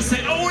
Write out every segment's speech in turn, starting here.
say, oh,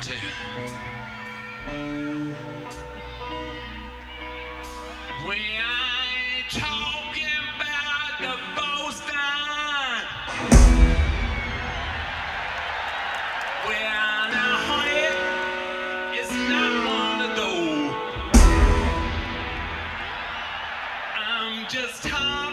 Warte. We ain't talking about the boast We are not haunted. It's not one of those. I'm just tired.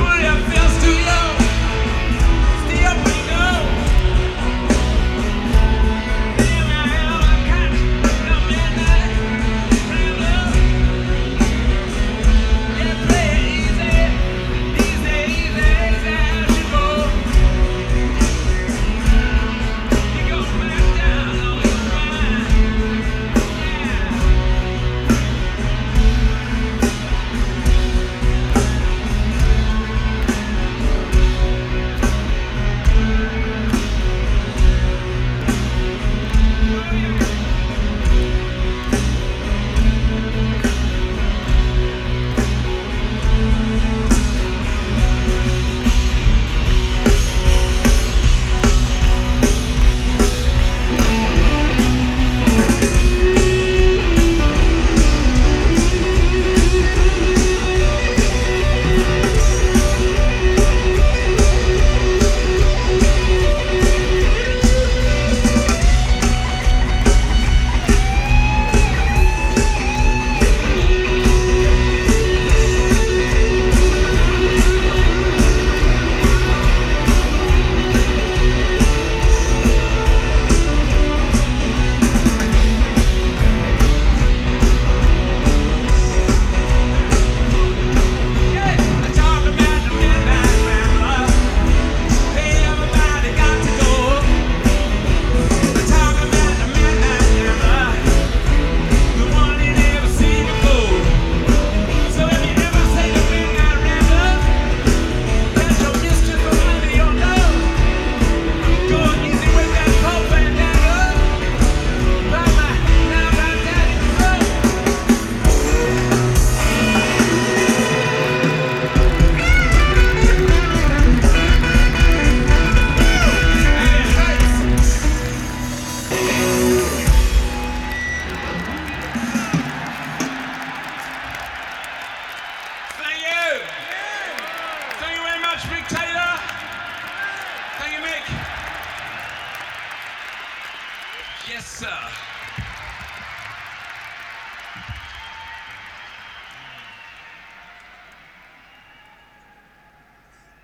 Julia feels too